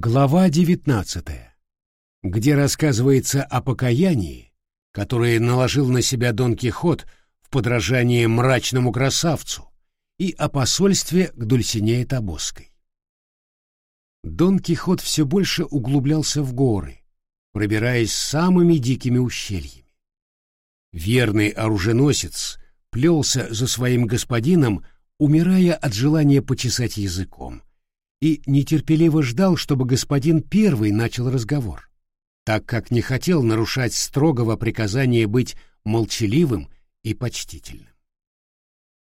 Глава девятнадцатая, где рассказывается о покаянии, которое наложил на себя Дон Кихот в подражание мрачному красавцу, и о посольстве к Дульсинее Табоской. Дон Кихот все больше углублялся в горы, пробираясь самыми дикими ущельями. Верный оруженосец плелся за своим господином, умирая от желания почесать языком, и нетерпеливо ждал, чтобы господин первый начал разговор, так как не хотел нарушать строгого приказания быть молчаливым и почтительным.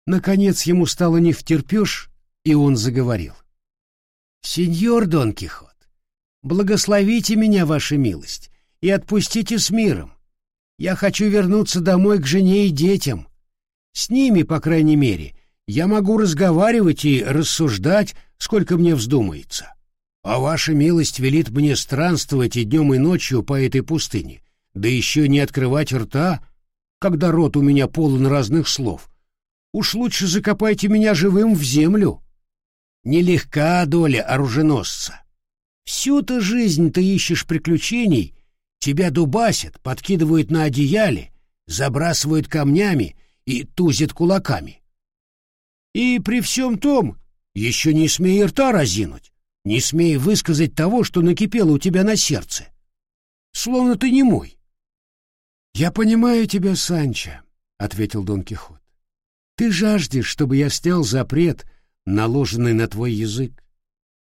Наконец ему стало не втерпешь, и он заговорил. «Сеньор Дон Кихот, благословите меня, ваша милость, и отпустите с миром. Я хочу вернуться домой к жене и детям. С ними, по крайней мере, я могу разговаривать и рассуждать, сколько мне вздумается. А ваша милость велит мне странствовать и днем, и ночью по этой пустыне, да еще не открывать рта, когда рот у меня полон разных слов. Уж лучше закопайте меня живым в землю. Нелегка доля оруженосца. Всю-то жизнь ты ищешь приключений Тебя дубасят, подкидывают на одеяле, забрасывают камнями и тузят кулаками. И при всем том, еще не смей рта разинуть, не смей высказать того, что накипело у тебя на сердце. Словно ты не мой. — Я понимаю тебя, Санчо, — ответил Дон Кихот. — Ты жаждешь, чтобы я снял запрет, наложенный на твой язык.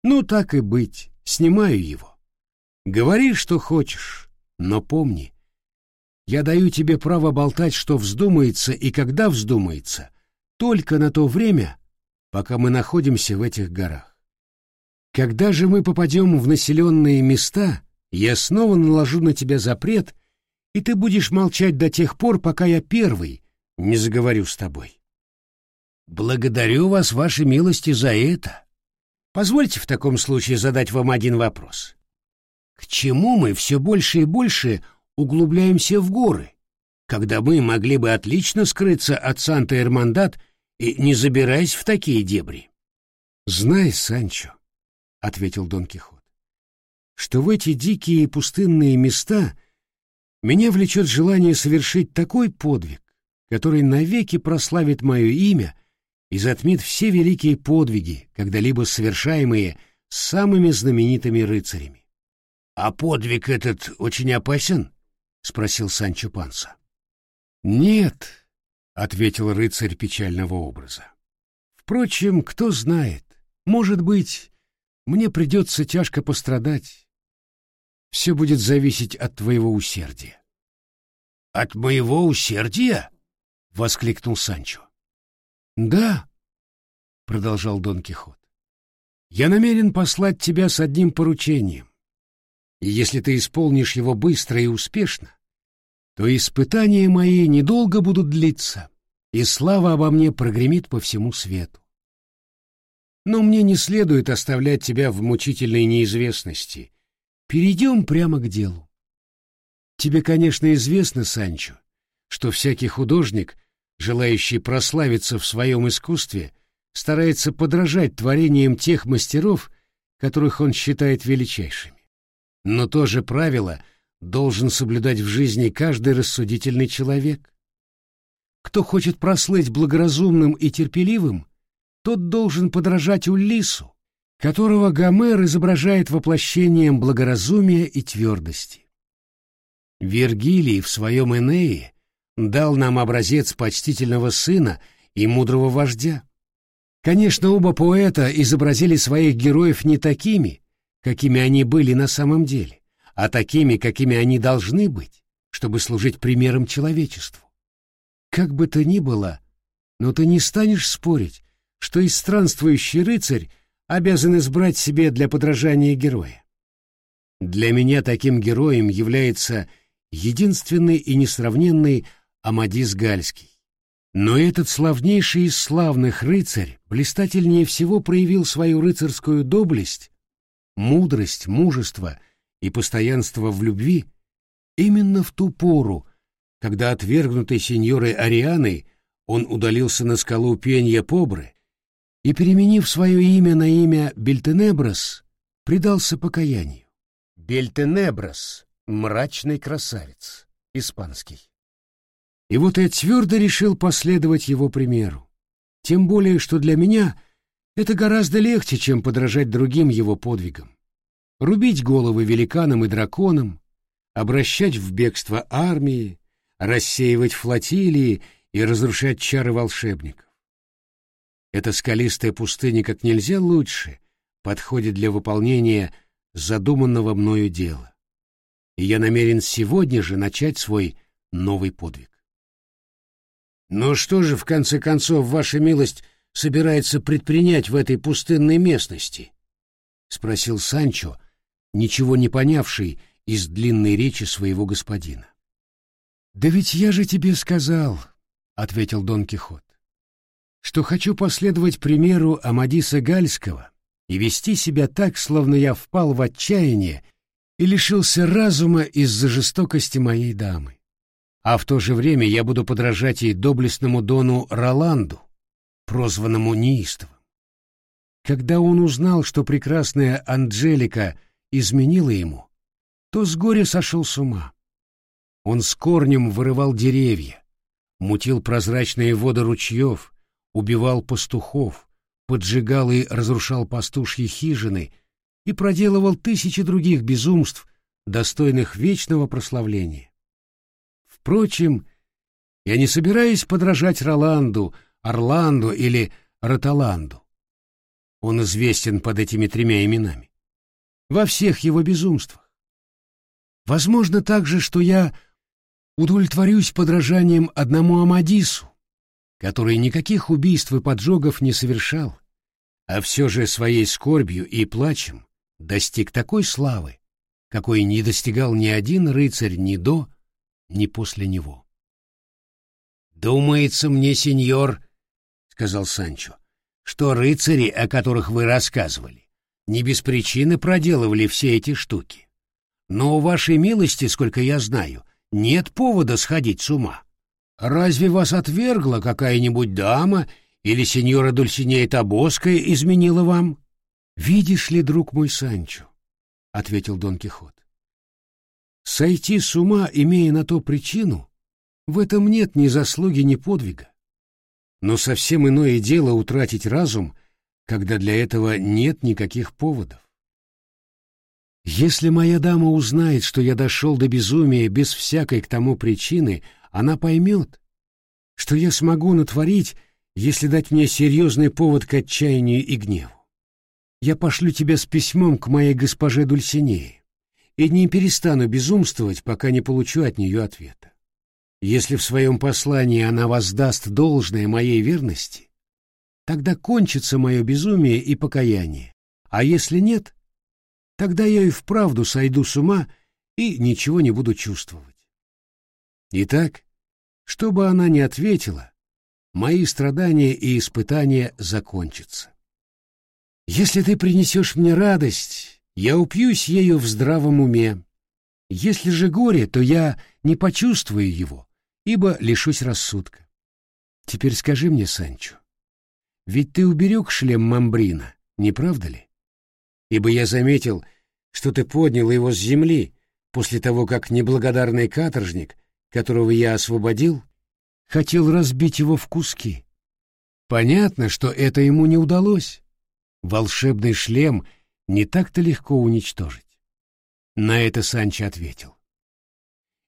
Ну, так и быть, снимаю его. Говори, что хочешь, но помни, я даю тебе право болтать, что вздумается и когда вздумается, только на то время, пока мы находимся в этих горах. Когда же мы попадем в населенные места, я снова наложу на тебя запрет, и ты будешь молчать до тех пор, пока я первый не заговорю с тобой. Благодарю вас, вашей милости, за это. Позвольте в таком случае задать вам один вопрос. К чему мы все больше и больше углубляемся в горы, когда мы могли бы отлично скрыться от Санта-Эрмандат и не забираясь в такие дебри? — Знай, Санчо, — ответил Дон Кихот, — что в эти дикие пустынные места меня влечет желание совершить такой подвиг, который навеки прославит мое имя и затмит все великие подвиги, когда-либо совершаемые самыми знаменитыми рыцарями. А подвиг этот очень опасен? спросил Санчо Панса. Нет, ответил рыцарь печального образа. Впрочем, кто знает, может быть, мне придется тяжко пострадать. Все будет зависеть от твоего усердия. От моего усердия? воскликнул Санчо. Да, продолжал Дон Кихот. Я намерен послать тебя с одним поручением и если ты исполнишь его быстро и успешно, то испытания мои недолго будут длиться, и слава обо мне прогремит по всему свету. Но мне не следует оставлять тебя в мучительной неизвестности. Перейдем прямо к делу. Тебе, конечно, известно, Санчо, что всякий художник, желающий прославиться в своем искусстве, старается подражать творениям тех мастеров, которых он считает величайшими. Но то же правило должен соблюдать в жизни каждый рассудительный человек. Кто хочет прослыть благоразумным и терпеливым, тот должен подражать Уллису, которого Гомер изображает воплощением благоразумия и твердости. Вергилий в своем Энее дал нам образец почтительного сына и мудрого вождя. Конечно, оба поэта изобразили своих героев не такими, какими они были на самом деле, а такими, какими они должны быть, чтобы служить примером человечеству. Как бы то ни было, но ты не станешь спорить, что и странствующий рыцарь обязан избрать себе для подражания героя. Для меня таким героем является единственный и несравненный Амадис Гальский. Но этот славнейший из славных рыцарь блистательнее всего проявил свою рыцарскую доблесть мудрость, мужество и постоянство в любви именно в ту пору, когда отвергнутый сеньорой Арианой он удалился на скалу Пенья Побры и, переменив свое имя на имя Бельтенеброс, предался покаянию. Бельтенеброс, мрачный красавец, испанский. И вот я твердо решил последовать его примеру. Тем более, что для меня это гораздо легче, чем подражать другим его подвигам. Рубить головы великанам и драконам, обращать в бегство армии, рассеивать флотилии и разрушать чары волшебников. Эта скалистая пустыня как нельзя лучше подходит для выполнения задуманного мною дела. И я намерен сегодня же начать свой новый подвиг. Но что же, в конце концов, ваша милость собирается предпринять в этой пустынной местности? — спросил Санчо, ничего не понявший из длинной речи своего господина. — Да ведь я же тебе сказал, — ответил Дон Кихот, — что хочу последовать примеру Амадиса Гальского и вести себя так, словно я впал в отчаяние и лишился разума из-за жестокости моей дамы. А в то же время я буду подражать и доблестному Дону Роланду, прозванному неистовым. Когда он узнал, что прекрасная Анджелика изменила ему, то с горя сошел с ума. Он с корнем вырывал деревья, мутил прозрачные воды ручьев, убивал пастухов, поджигал и разрушал пастушьи хижины и проделывал тысячи других безумств, достойных вечного прославления. Впрочем, я не собираюсь подражать Роланду, Орланду или Роталанду. Он известен под этими тремя именами. Во всех его безумствах. Возможно также, что я удовлетворюсь подражанием одному Амадису, который никаких убийств и поджогов не совершал, а все же своей скорбью и плачем достиг такой славы, какой не достигал ни один рыцарь ни до, ни после него. «Думается мне, сеньор, — сказал Санчо, — что рыцари, о которых вы рассказывали, не без причины проделывали все эти штуки. Но у вашей милости, сколько я знаю, нет повода сходить с ума. Разве вас отвергла какая-нибудь дама или сеньора Дульсинея Табоская изменила вам? — Видишь ли, друг мой Санчо, — ответил Дон Кихот, — сойти с ума, имея на то причину, в этом нет ни заслуги, ни подвига. Но совсем иное дело утратить разум, когда для этого нет никаких поводов. Если моя дама узнает, что я дошел до безумия без всякой к тому причины, она поймет, что я смогу натворить, если дать мне серьезный повод к отчаянию и гневу. Я пошлю тебя с письмом к моей госпоже Дульсинее и не перестану безумствовать, пока не получу от нее ответа. Если в своем послании она воздаст должное моей верности, тогда кончится мое безумие и покаяние, а если нет, Тогда я и вправду сойду с ума и ничего не буду чувствовать. Итак, что бы она ни ответила, мои страдания и испытания закончатся. Если ты принесешь мне радость, я упьюсь ею в здравом уме. Если же горе, то я не почувствую его, ибо лишусь рассудка. Теперь скажи мне, Санчо, ведь ты уберег шлем Мамбрина, не правда ли? ибо я заметил, что ты поднял его с земли после того, как неблагодарный каторжник, которого я освободил, хотел разбить его в куски. Понятно, что это ему не удалось. Волшебный шлем не так-то легко уничтожить. На это Санчо ответил.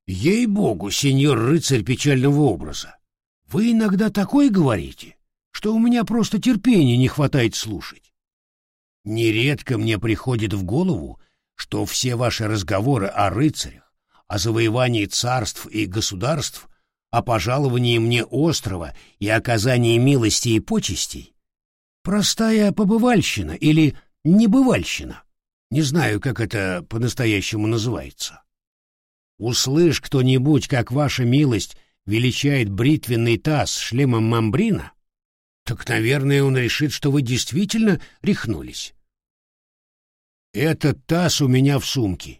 «Ей-богу, сеньор рыцарь печального образа, вы иногда такое говорите, что у меня просто терпения не хватает слушать. Нередко мне приходит в голову, что все ваши разговоры о рыцарях, о завоевании царств и государств, о пожаловании мне острова и оказании милости и почестей — простая побывальщина или небывальщина. Не знаю, как это по-настоящему называется. Услышь кто-нибудь, как ваша милость величает бритвенный таз шлемом мамбрина, так, наверное, он решит, что вы действительно рехнулись. Этот таз у меня в сумке.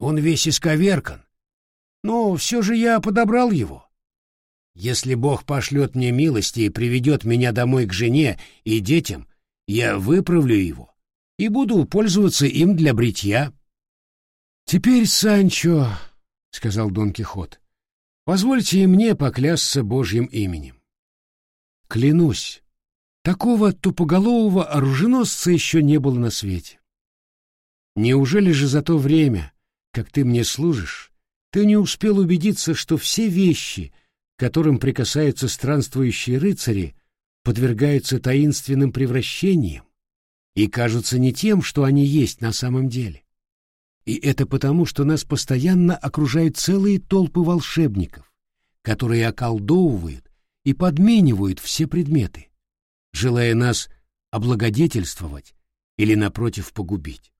Он весь исковеркан. Но все же я подобрал его. Если Бог пошлет мне милости и приведет меня домой к жене и детям, я выправлю его и буду пользоваться им для бритья. Теперь, Санчо, — сказал Дон Кихот, — позвольте и мне поклясться Божьим именем. Клянусь, такого тупоголового оруженосца еще не было на свете. Неужели же за то время, как ты мне служишь, ты не успел убедиться, что все вещи, которым прикасаются странствующие рыцари, подвергаются таинственным превращениям и кажутся не тем, что они есть на самом деле? И это потому, что нас постоянно окружают целые толпы волшебников, которые околдовывают и подменивают все предметы, желая нас облагодетельствовать или, напротив, погубить.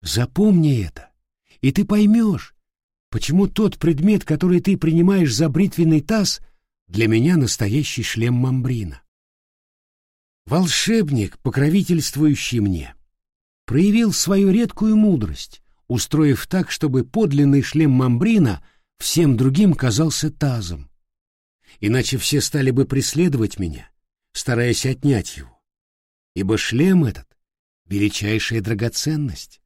Запомни это, и ты поймешь, почему тот предмет, который ты принимаешь за бритвенный таз, для меня настоящий шлем мамбрина. Волшебник, покровительствующий мне, проявил свою редкую мудрость, устроив так, чтобы подлинный шлем мамбрина всем другим казался тазом. Иначе все стали бы преследовать меня, стараясь отнять его, ибо шлем этот — величайшая драгоценность.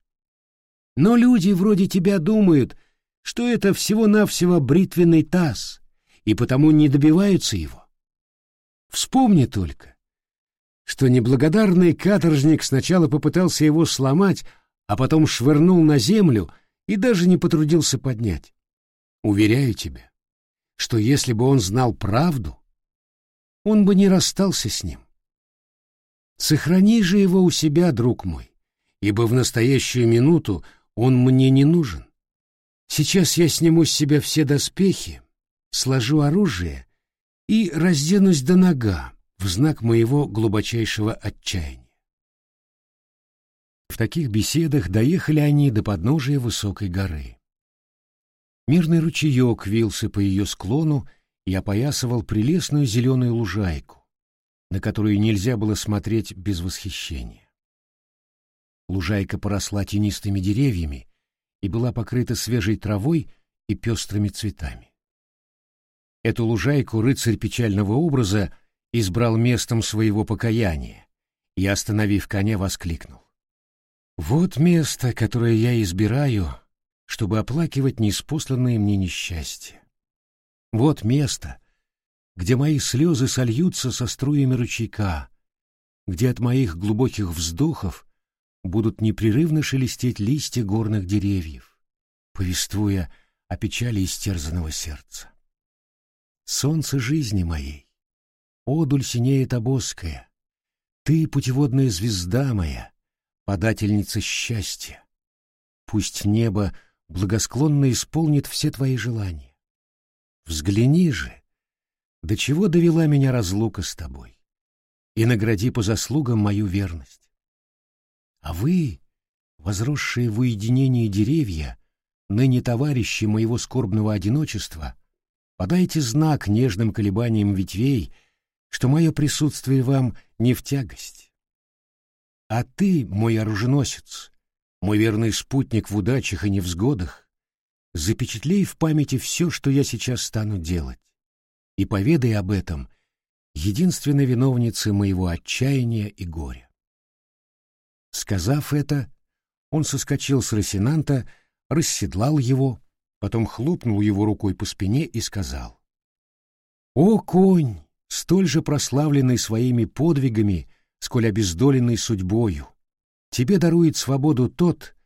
Но люди вроде тебя думают, что это всего-навсего бритвенный таз, и потому не добиваются его. Вспомни только, что неблагодарный каторжник сначала попытался его сломать, а потом швырнул на землю и даже не потрудился поднять. Уверяю тебя, что если бы он знал правду, он бы не расстался с ним. Сохрани же его у себя, друг мой, ибо в настоящую минуту он мне не нужен. Сейчас я сниму с себя все доспехи, сложу оружие и разденусь до нога в знак моего глубочайшего отчаяния. В таких беседах доехали они до подножия высокой горы. Мирный ручеек вился по ее склону и опоясывал прелестную зеленую лужайку, на которую нельзя было смотреть без восхищения. Лужайка поросла тенистыми деревьями и была покрыта свежей травой и пестрыми цветами. Эту лужайку рыцарь печального образа избрал местом своего покаяния и, остановив коня, воскликнул. «Вот место, которое я избираю, чтобы оплакивать неспосланное мне несчастье. Вот место, где мои слезы сольются со струями ручейка, где от моих глубоких вздохов будут непрерывно шелестеть листья горных деревьев, повествуя о печали истерзанного сердца. Солнце жизни моей, о, Дульсинея Тобоская, ты путеводная звезда моя, подательница счастья. Пусть небо благосклонно исполнит все твои желания. Взгляни же, до чего довела меня разлука с тобой, и награди по заслугам мою верность. А вы, возросшие в уединении деревья, ныне товарищи моего скорбного одиночества, подайте знак нежным колебаниям ветвей, что мое присутствие вам не в тягость. А ты, мой оруженосец, мой верный спутник в удачах и невзгодах, запечатлей в памяти все, что я сейчас стану делать, и поведай об этом единственной виновнице моего отчаяния и горя. Сказав это, он соскочил с Росинанта, расседлал его, потом хлопнул его рукой по спине и сказал. «О, конь, столь же прославленный своими подвигами, сколь обездоленный судьбою! Тебе дарует свободу тот,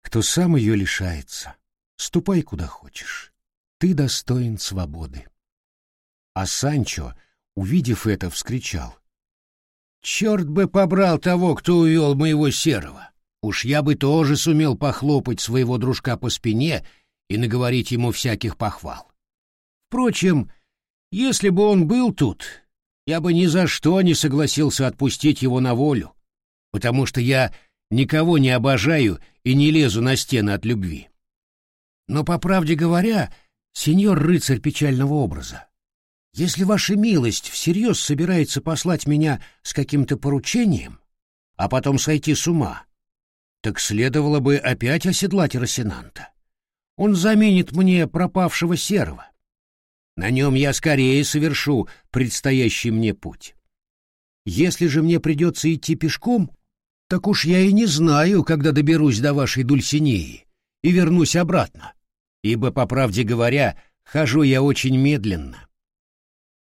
кто сам ее лишается. Ступай куда хочешь. Ты достоин свободы». А Санчо, увидев это, вскричал. Черт бы побрал того, кто увел моего серого. Уж я бы тоже сумел похлопать своего дружка по спине и наговорить ему всяких похвал. Впрочем, если бы он был тут, я бы ни за что не согласился отпустить его на волю, потому что я никого не обожаю и не лезу на стены от любви. Но, по правде говоря, сеньор рыцарь печального образа, если ваша милость всерьез собирается послать меня с каким-то поручением, а потом сойти с ума, так следовало бы опять оседлать Росинанта. Он заменит мне пропавшего серого. На нем я скорее совершу предстоящий мне путь. Если же мне придется идти пешком, Так уж я и не знаю, когда доберусь до вашей Дульсинеи и вернусь обратно, ибо, по правде говоря, хожу я очень медленно.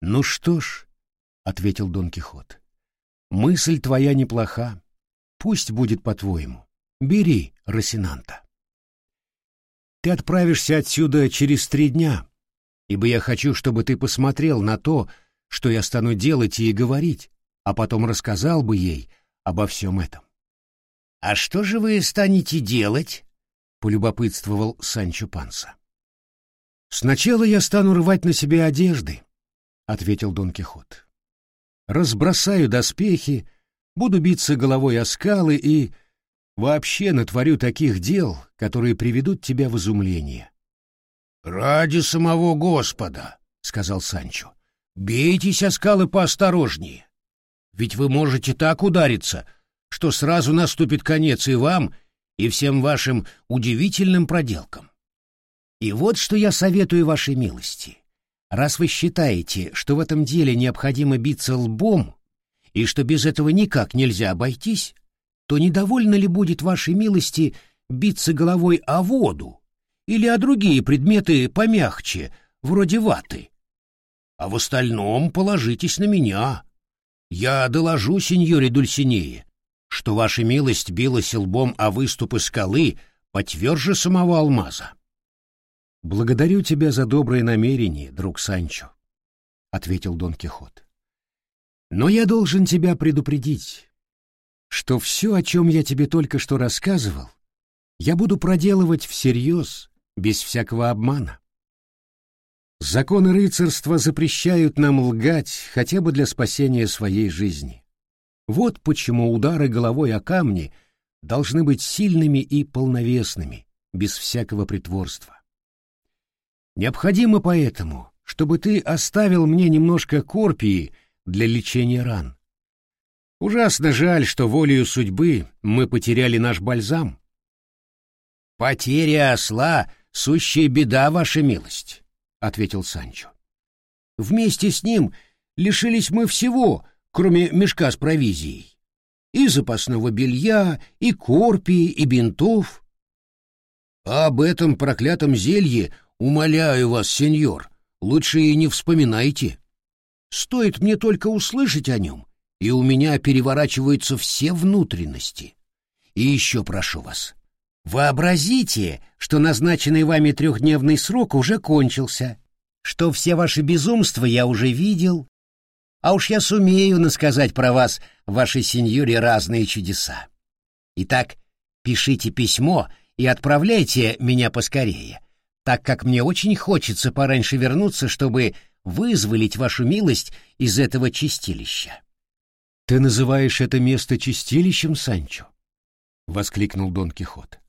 Ну что ж, — ответил Дон Кихот, — мысль твоя неплоха. Пусть будет по-твоему. Бери, Росинанта. Ты отправишься отсюда через три дня, ибо я хочу, чтобы ты посмотрел на то, что я стану делать и говорить, а потом рассказал бы ей обо всем этом. — А что же вы станете делать? — полюбопытствовал Санчо Панса. — Сначала я стану рвать на себе одежды, — ответил Дон Кихот. — Разбросаю доспехи, буду биться головой о скалы и вообще натворю таких дел, которые приведут тебя в изумление. — Ради самого Господа, — сказал Санчо, — бейтесь о скалы поосторожнее. Ведь вы можете так удариться, что сразу наступит конец и вам, и всем вашим удивительным проделкам. И вот что я советую вашей милости. Раз вы считаете, что в этом деле необходимо биться лбом, и что без этого никак нельзя обойтись, то недовольно ли будет вашей милости биться головой о воду или о другие предметы помягче, вроде ваты? А в остальном положитесь на меня. Я доложу сеньоре Дульсинее, что ваша милость билась лбом о выступы скалы потверже самого алмаза. — Благодарю тебя за доброе намерение, друг Санчо, — ответил Дон Кихот. — Но я должен тебя предупредить, что все, о чем я тебе только что рассказывал, я буду проделывать всерьез, без всякого обмана. Законы рыцарства запрещают нам лгать хотя бы для спасения своей жизни. Вот почему удары головой о камни должны быть сильными и полновесными, без всякого притворства. Необходимо поэтому, чтобы ты оставил мне немножко корпии для лечения ран. Ужасно жаль, что волею судьбы мы потеряли наш бальзам. Потеря осла — сущая беда, ваша милость. — ответил Санчо. «Вместе с ним лишились мы всего, кроме мешка с провизией. И запасного белья, и корпии, и бинтов. об этом проклятом зелье умоляю вас, сеньор, лучше и не вспоминайте. Стоит мне только услышать о нем, и у меня переворачиваются все внутренности. И еще прошу вас, Вообразите, что назначенный вами трехдневный срок уже кончился, что все ваши безумства я уже видел, а уж я сумею насказать про вас, вашей сеньоре, разные чудеса. Итак, пишите письмо и отправляйте меня поскорее, так как мне очень хочется пораньше вернуться, чтобы вызволить вашу милость из этого чистилища. — Ты называешь это место чистилищем, Санчо? — воскликнул Дон Кихот.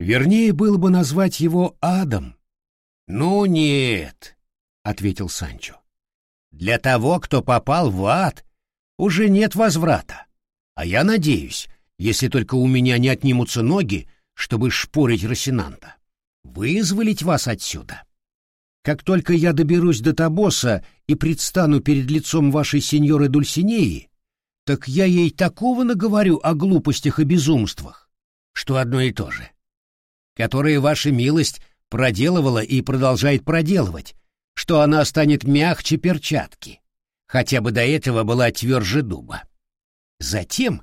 Вернее, было бы назвать его адом. «Ну нет», — ответил Санчо. «Для того, кто попал в ад, уже нет возврата. А я надеюсь, если только у меня не отнимутся ноги, чтобы шпорить Росинанта, вызволить вас отсюда. Как только я доберусь до Табоса и предстану перед лицом вашей сеньоры Дульсинеи, так я ей такого наговорю о глупостях и безумствах, что одно и то же которые ваша милость проделывала и продолжает проделывать, что она станет мягче перчатки, хотя бы до этого была тверже дуба. Затем,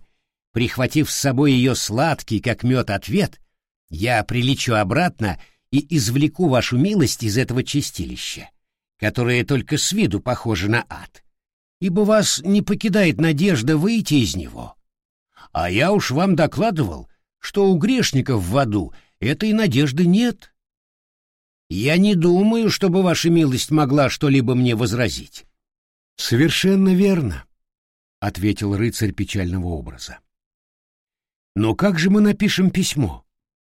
прихватив с собой ее сладкий, как мед, ответ, я прилечу обратно и извлеку вашу милость из этого чистилища, которое только с виду похоже на ад, ибо вас не покидает надежда выйти из него. А я уж вам докладывал, что у грешников в аду этой надежды нет. Я не думаю, чтобы ваша милость могла что-либо мне возразить. — Совершенно верно, — ответил рыцарь печального образа. — Но как же мы напишем письмо?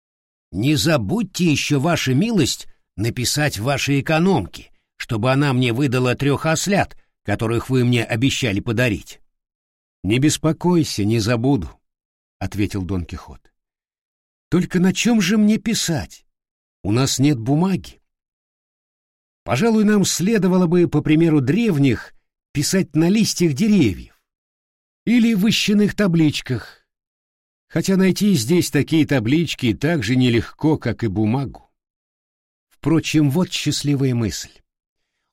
— Не забудьте еще, ваша милость, написать вашей экономке, чтобы она мне выдала трех ослят, которых вы мне обещали подарить. — Не беспокойся, не забуду, — ответил Дон Кихот. Только на чем же мне писать? У нас нет бумаги. Пожалуй, нам следовало бы, по примеру древних, писать на листьях деревьев или в ищенных табличках, Хотя найти здесь такие таблички так же нелегко, как и бумагу. Впрочем, вот счастливая мысль.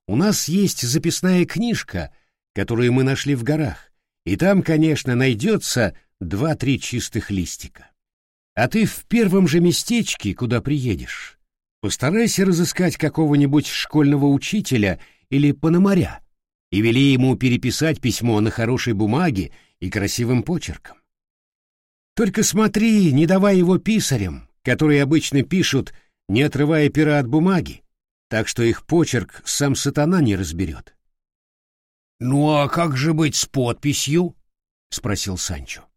У нас есть записная книжка, которую мы нашли в горах, и там, конечно, найдется два-три чистых листика. А ты в первом же местечке, куда приедешь, постарайся разыскать какого-нибудь школьного учителя или пономаря и вели ему переписать письмо на хорошей бумаге и красивым почерком. Только смотри, не давай его писарям, которые обычно пишут, не отрывая пера от бумаги, так что их почерк сам сатана не разберет. — Ну а как же быть с подписью? — спросил Санчо.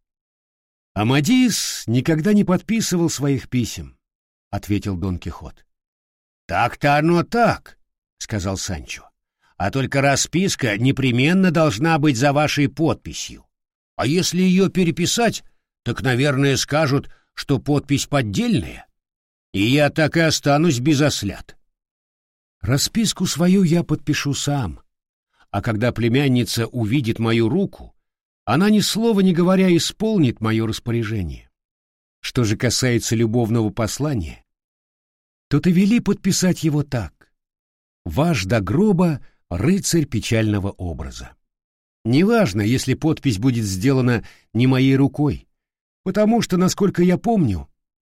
— Амадис никогда не подписывал своих писем, — ответил Дон Кихот. — Так-то оно так, — сказал Санчо. — А только расписка непременно должна быть за вашей подписью. А если ее переписать, так, наверное, скажут, что подпись поддельная, и я так и останусь без ослят. Расписку свою я подпишу сам, а когда племянница увидит мою руку, она ни слова не говоря исполнит мое распоряжение. Что же касается любовного послания, то ты вели подписать его так. Ваш до гроба рыцарь печального образа. Неважно, если подпись будет сделана не моей рукой, потому что, насколько я помню,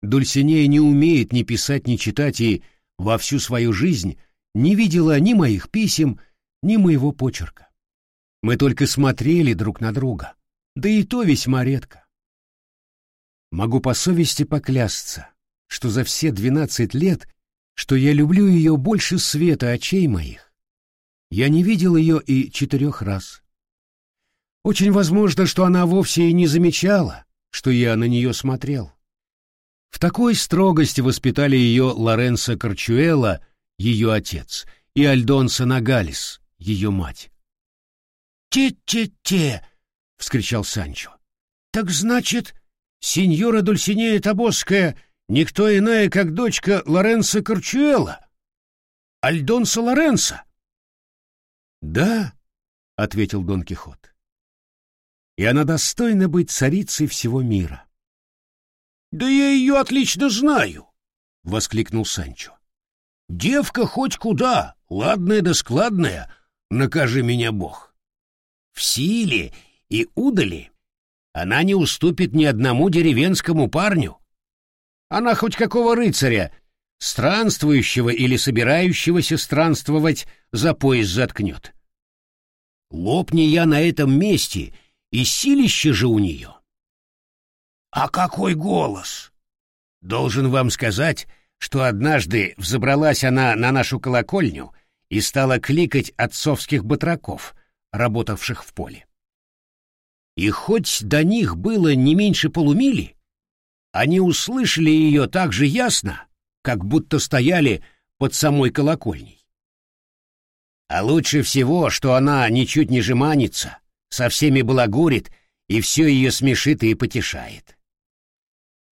Дульсинея не умеет ни писать, ни читать и во всю свою жизнь не видела ни моих писем, ни моего почерка. Мы только смотрели друг на друга, да и то весьма редко. Могу по совести поклясться, что за все двенадцать лет, что я люблю ее больше света очей моих, я не видел ее и четырех раз. Очень возможно, что она вовсе и не замечала, что я на нее смотрел. В такой строгости воспитали ее Лоренцо Корчуэла, ее отец, и Альдонса Нагалис, ее мать. «Те-те-те!» — вскричал Санчо. «Так значит, сеньора Дульсинея Табосская никто иная, как дочка Лоренцо Корчуэла? Альдонса Лоренцо?» «Да», — ответил Дон Кихот и она достойна быть царицей всего мира. «Да я ее отлично знаю!» — воскликнул Санчо. «Девка хоть куда, ладная да складная, накажи меня Бог. В силе и удали она не уступит ни одному деревенскому парню. Она хоть какого рыцаря, странствующего или собирающегося странствовать, за пояс заткнет. Лопни я на этом месте и силище же у нее. А какой голос! Должен вам сказать, что однажды взобралась она на нашу колокольню и стала кликать отцовских батраков, работавших в поле. И хоть до них было не меньше полумили, они услышали ее так же ясно, как будто стояли под самой колокольней. А лучше всего, что она ничуть не жеманится, со всеми балагурит и все ее смешит и потешает.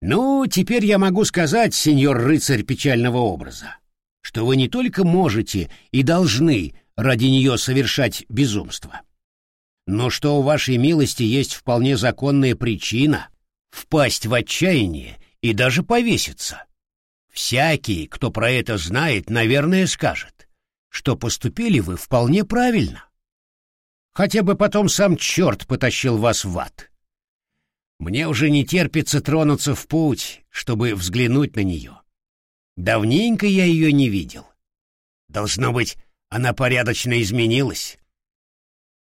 Ну, теперь я могу сказать, сеньор рыцарь печального образа, что вы не только можете и должны ради нее совершать безумство, но что у вашей милости есть вполне законная причина впасть в отчаяние и даже повеситься. Всякий, кто про это знает, наверное, скажет, что поступили вы вполне правильно. Хотя бы потом сам черт потащил вас в ад. Мне уже не терпится тронуться в путь, чтобы взглянуть на нее. Давненько я ее не видел. Должно быть, она порядочно изменилась.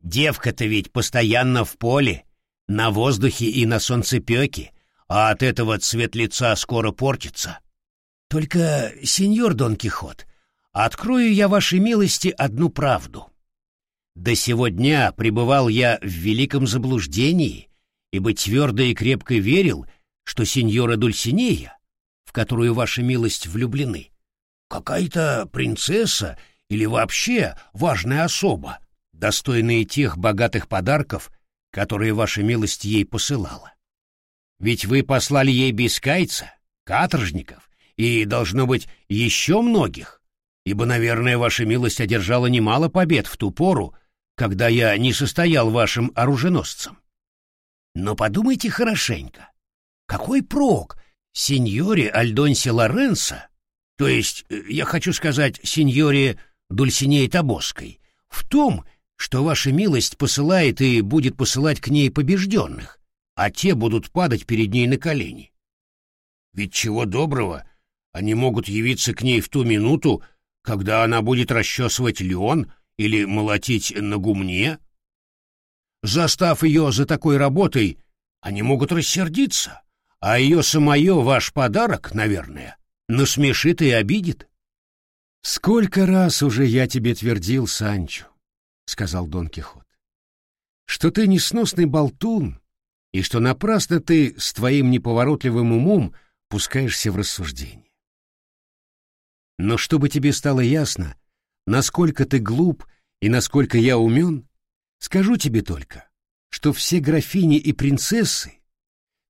Девка-то ведь постоянно в поле, на воздухе и на солнцепеке, а от этого цвет лица скоро портится. Только, сеньор Дон Кихот, открою я вашей милости одну правду. До сего дня пребывал я в великом заблуждении, ибо твердо и крепко верил, что сеньора Дульсинея, в которую ваша милость влюблены, какая-то принцесса или вообще важная особа, достойная тех богатых подарков, которые ваша милость ей посылала. Ведь вы послали ей бескайца, каторжников и, должно быть, еще многих, ибо, наверное, ваша милость одержала немало побед в ту пору, когда я не состоял вашим оруженосцем. Но подумайте хорошенько. Какой прок сеньоре Альдонсе Лоренцо, то есть, э, я хочу сказать, сеньоре Дульсинеи Табоской, в том, что ваша милость посылает и будет посылать к ней побежденных, а те будут падать перед ней на колени. Ведь чего доброго, они могут явиться к ней в ту минуту, когда она будет расчесывать лен или молотить на гумне. Застав ее за такой работой, они могут рассердиться, а ее самое ваш подарок, наверное, насмешит и обидит. — Сколько раз уже я тебе твердил, Санчо, — сказал Дон Кихот, — что ты несносный болтун, и что напрасно ты с твоим неповоротливым умом пускаешься в рассуждение. Но чтобы тебе стало ясно, насколько ты глуп и насколько я умен, скажу тебе только, что все графини и принцессы,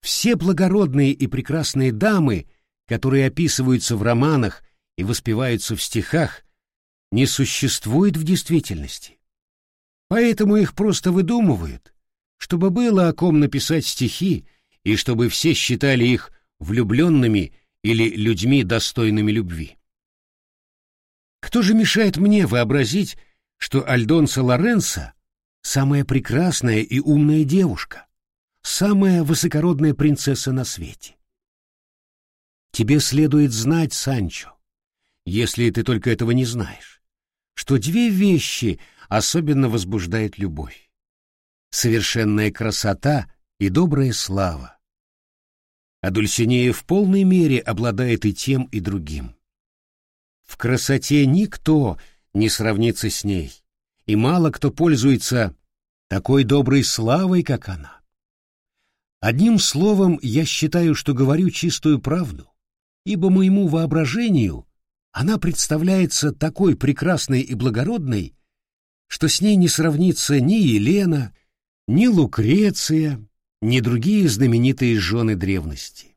все благородные и прекрасные дамы, которые описываются в романах и воспеваются в стихах, не существуют в действительности. Поэтому их просто выдумывают, чтобы было о ком написать стихи и чтобы все считали их влюбленными или людьми, достойными любви. Кто же мешает мне вообразить, что Альдонса Лоренса — самая прекрасная и умная девушка, самая высокородная принцесса на свете? Тебе следует знать, Санчо, если ты только этого не знаешь, что две вещи особенно возбуждают любовь. Совершенная красота и добрая слава. А Дульсинея в полной мере обладает и тем, и другим. В красоте никто не сравнится с ней, и мало кто пользуется такой доброй славой, как она. Одним словом, я считаю, что говорю чистую правду, ибо моему воображению она представляется такой прекрасной и благородной, что с ней не сравнится ни Елена, ни Лукреция, ни другие знаменитые жены древности.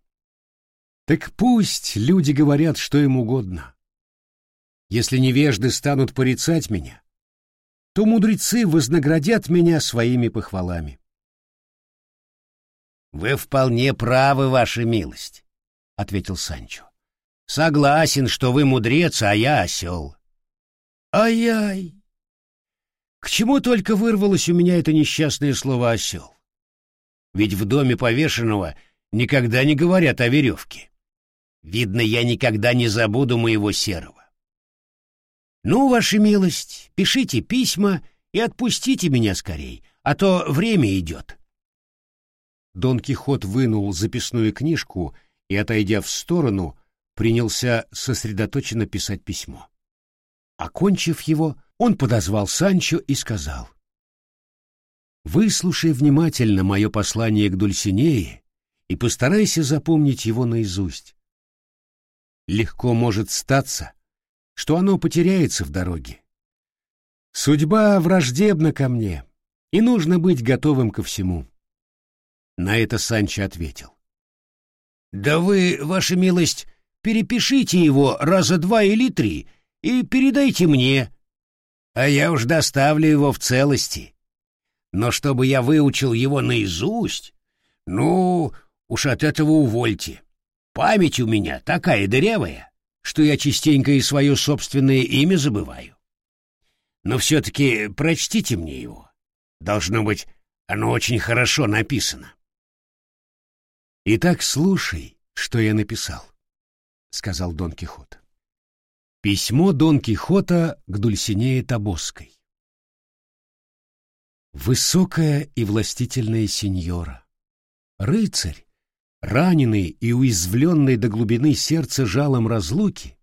Так пусть люди говорят, что им угодно. Если невежды станут порицать меня, то мудрецы вознаградят меня своими похвалами. — Вы вполне правы, ваша милость, — ответил Санчо. — Согласен, что вы мудрец, а я осел. — Ай-яй! К чему только вырвалось у меня это несчастное слово «осел»? Ведь в доме повешенного никогда не говорят о веревке. Видно, я никогда не забуду моего серого. Ну, ваша милость, пишите письма и отпустите меня скорей, а то время идет. Дон Кихот вынул записную книжку и, отойдя в сторону, принялся сосредоточенно писать письмо. Окончив его, он подозвал Санчо и сказал. «Выслушай внимательно мое послание к Дульсинее и постарайся запомнить его наизусть. Легко может статься, что оно потеряется в дороге. Судьба враждебна ко мне, и нужно быть готовым ко всему. На это Санчо ответил. «Да вы, ваша милость, перепишите его раза два или три и передайте мне, а я уж доставлю его в целости. Но чтобы я выучил его наизусть, ну, уж от этого увольте. Память у меня такая дырявая что я частенько и свое собственное имя забываю. Но все-таки прочтите мне его. Должно быть, оно очень хорошо написано. «Итак, слушай, что я написал», — сказал Дон Кихот. Письмо Дон Кихота к Дульсинее Табоской. Высокая и властительная сеньора, рыцарь, раненый и уязвленный до глубины сердца жалом разлуки,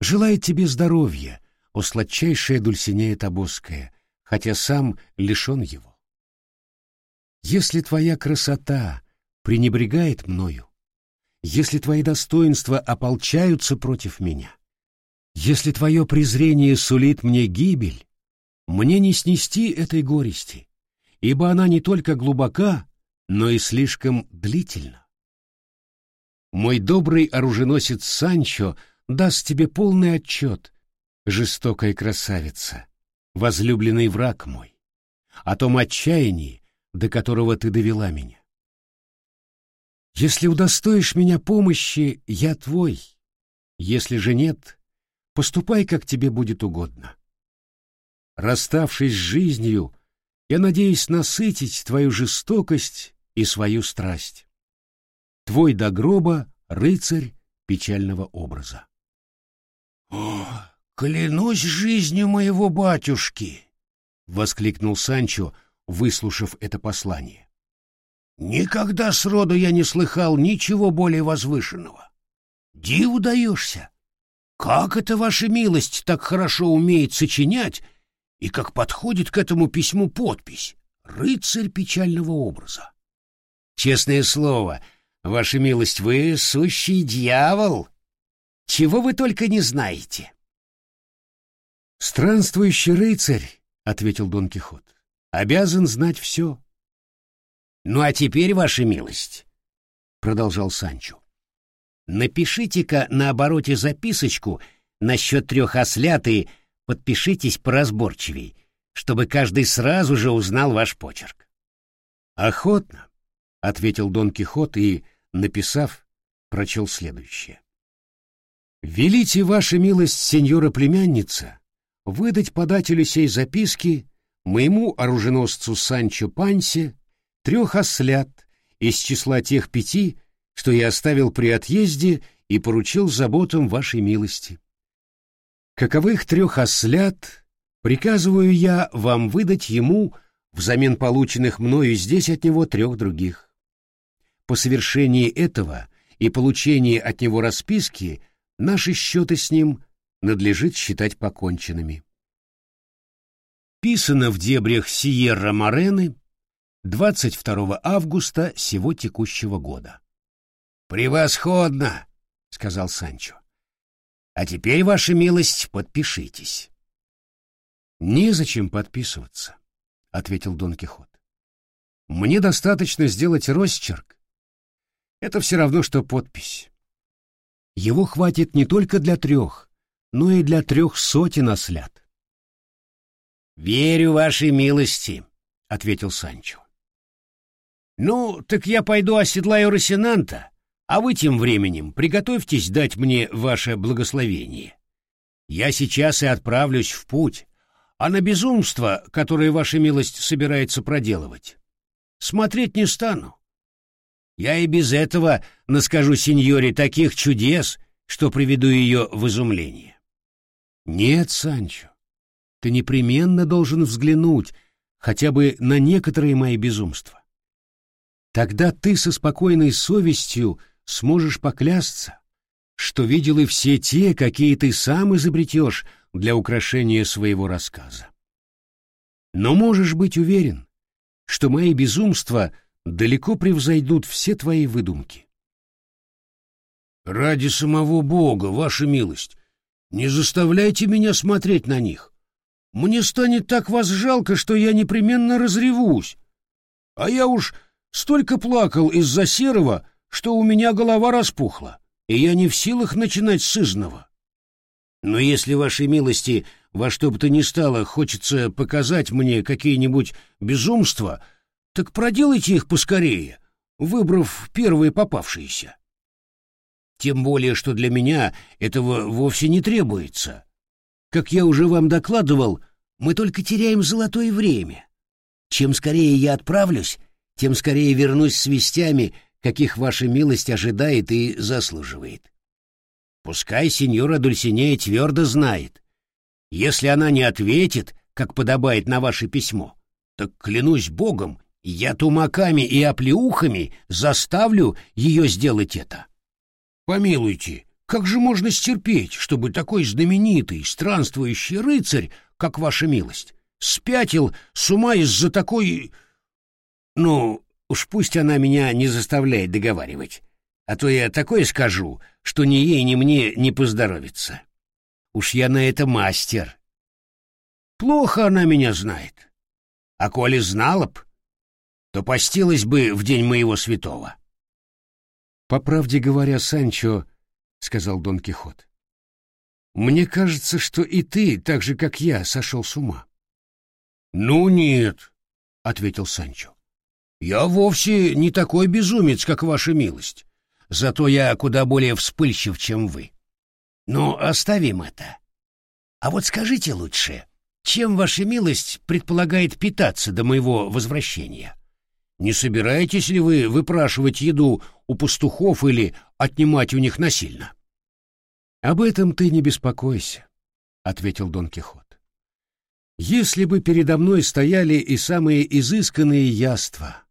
желает тебе здоровья, о сладчайшая Дульсинея Тобоская, хотя сам лишен его. Если твоя красота пренебрегает мною, если твои достоинства ополчаются против меня, если твое презрение сулит мне гибель, мне не снести этой горести, ибо она не только глубока, но и слишком длительна. Мой добрый оруженосец Санчо даст тебе полный отчет, жестокая красавица, возлюбленный враг мой, о том отчаянии, до которого ты довела меня. Если удостоишь меня помощи, я твой. Если же нет, поступай, как тебе будет угодно. Расставшись с жизнью, я надеюсь насытить твою жестокость и свою страсть. Твой до гроба рыцарь печального образа. — О, клянусь жизнью моего батюшки! — воскликнул Санчо, выслушав это послание. — Никогда сроду я не слыхал ничего более возвышенного. Диву даешься! Как это ваша милость так хорошо умеет сочинять и как подходит к этому письму подпись «Рыцарь печального образа». Честное слово, ваша милость, вы сущий дьявол. Чего вы только не знаете. Странствующий рыцарь, — ответил Дон Кихот, — обязан знать все. Ну а теперь, ваша милость, — продолжал Санчо, — напишите-ка на обороте записочку насчет трех ослят и подпишитесь поразборчивей, чтобы каждый сразу же узнал ваш почерк. Охотно, — ответил Дон Кихот и, написав, прочел следующее. «Велите, ваша милость, сеньора-племянница, выдать подателю сей записки моему оруженосцу Санчо Пансе трех ослят из числа тех пяти, что я оставил при отъезде и поручил заботам вашей милости. Каковых трех ослят приказываю я вам выдать ему взамен полученных мною здесь от него трех других. По совершении этого и получении от него расписки наши счеты с ним надлежит считать поконченными. Писано в дебрях Сиерра-Морены 22 августа сего текущего года. «Превосходно!» — сказал Санчо. А теперь, ваша милость, подпишитесь. Незачем подписываться, ответил Дон Кихот. Мне достаточно сделать росчерк. Это все равно, что подпись. Его хватит не только для трех, но и для трех сотен ослят. «Верю вашей милости», — ответил Санчо. «Ну, так я пойду оседлаю Росинанта, а вы тем временем приготовьтесь дать мне ваше благословение. Я сейчас и отправлюсь в путь, а на безумство, которое ваша милость собирается проделывать, смотреть не стану. Я и без этого наскажу сеньоре таких чудес, что приведу ее в изумление. Нет, Санчо, ты непременно должен взглянуть хотя бы на некоторые мои безумства. Тогда ты со спокойной совестью сможешь поклясться, что видел и все те, какие ты сам изобретешь для украшения своего рассказа. Но можешь быть уверен, что мои безумства далеко превзойдут все твои выдумки. «Ради самого Бога, ваша милость, не заставляйте меня смотреть на них. Мне станет так вас жалко, что я непременно разревусь. А я уж столько плакал из-за серого, что у меня голова распухла, и я не в силах начинать с изного. Но если, вашей милости, во что бы то ни стало, хочется показать мне какие-нибудь безумства, так проделайте их поскорее, выбрав первые попавшиеся. Тем более, что для меня этого вовсе не требуется. Как я уже вам докладывал, мы только теряем золотое время. Чем скорее я отправлюсь, тем скорее вернусь с вестями, каких ваша милость ожидает и заслуживает. Пускай сеньора Дульсинея твердо знает. Если она не ответит, как подобает на ваше письмо, так, клянусь богом, я тумаками и оплеухами заставлю ее сделать это. Помилуйте, как же можно стерпеть, чтобы такой знаменитый, странствующий рыцарь, как ваша милость, спятил с ума из-за такой... Ну, Уж пусть она меня не заставляет договаривать, а то я такое скажу, что ни ей, ни мне не поздоровится. Уж я на это мастер. Плохо она меня знает. А коли знала б, то постилась бы в день моего святого. — По правде говоря, Санчо, — сказал Дон Кихот, — мне кажется, что и ты, так же, как я, сошел с ума. — Ну нет, — ответил Санчо. Я вовсе не такой безумец, как ваша милость. Зато я куда более вспыльчив, чем вы. Но оставим это. А вот скажите лучше, чем ваша милость предполагает питаться до моего возвращения? Не собираетесь ли вы выпрашивать еду у пастухов или отнимать у них насильно? Об этом ты не беспокойся, ответил Дон Кихот. Если бы передо мной стояли и самые изысканные яства,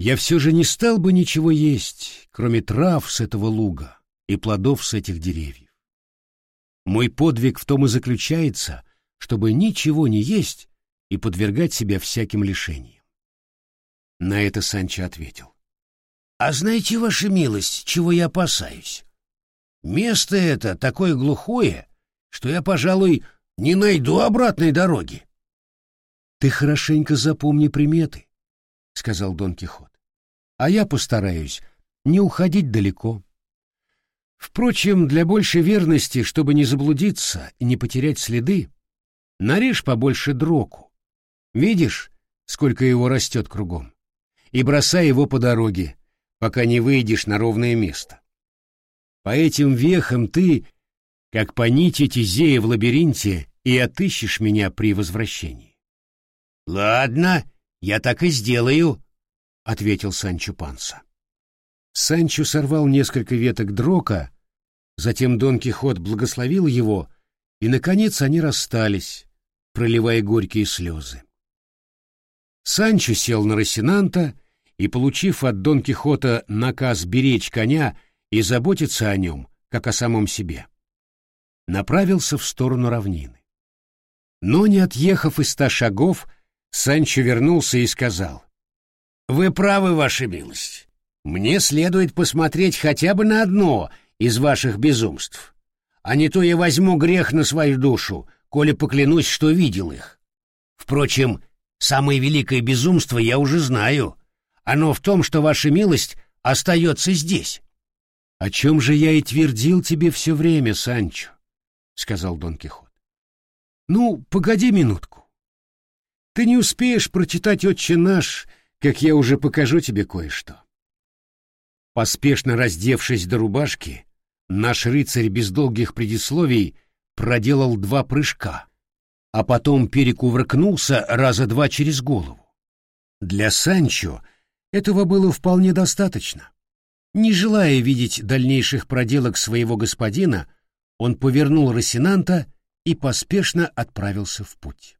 я все же не стал бы ничего есть, кроме трав с этого луга и плодов с этих деревьев. Мой подвиг в том и заключается, чтобы ничего не есть и подвергать себя всяким лишениям. На это Санчо ответил. «А знаете, ваша милость, чего я опасаюсь? Место это такое глухое, что я, пожалуй, не найду обратной дороги. Ты хорошенько запомни приметы, сказал Дон Кихот. А я постараюсь не уходить далеко. Впрочем, для большей верности, чтобы не заблудиться и не потерять следы, нарежь побольше дроку. Видишь, сколько его растет кругом? И бросай его по дороге, пока не выйдешь на ровное место. По этим вехам ты, как по нити Тизея в лабиринте, и отыщешь меня при возвращении. — Ладно, я так и сделаю, — ответил Санчо Панса. Санчо сорвал несколько веток дрока, затем Дон Кихот благословил его, и, наконец, они расстались, проливая горькие слезы. Санчо сел на Росинанта и, получив от Дон Кихота наказ беречь коня и заботиться о нем, как о самом себе, направился в сторону равнины. Но не отъехав из ста шагов, Санчо вернулся и сказал. «Вы правы, ваша милость. Мне следует посмотреть хотя бы на одно из ваших безумств. А не то я возьму грех на свою душу, коли поклянусь, что видел их. Впрочем, самое великое безумство я уже знаю. Оно в том, что ваша милость остается здесь». «О чем же я и твердил тебе все время, Санчо?» — сказал Дон Кихот. Ну, погоди минутку. Ты не успеешь прочитать «Отче наш», как я уже покажу тебе кое-что. Поспешно раздевшись до рубашки, наш рыцарь без долгих предисловий проделал два прыжка, а потом перекувыркнулся раза два через голову. Для Санчо этого было вполне достаточно. Не желая видеть дальнейших проделок своего господина, он повернул Росинанта и поспешно отправился в путь.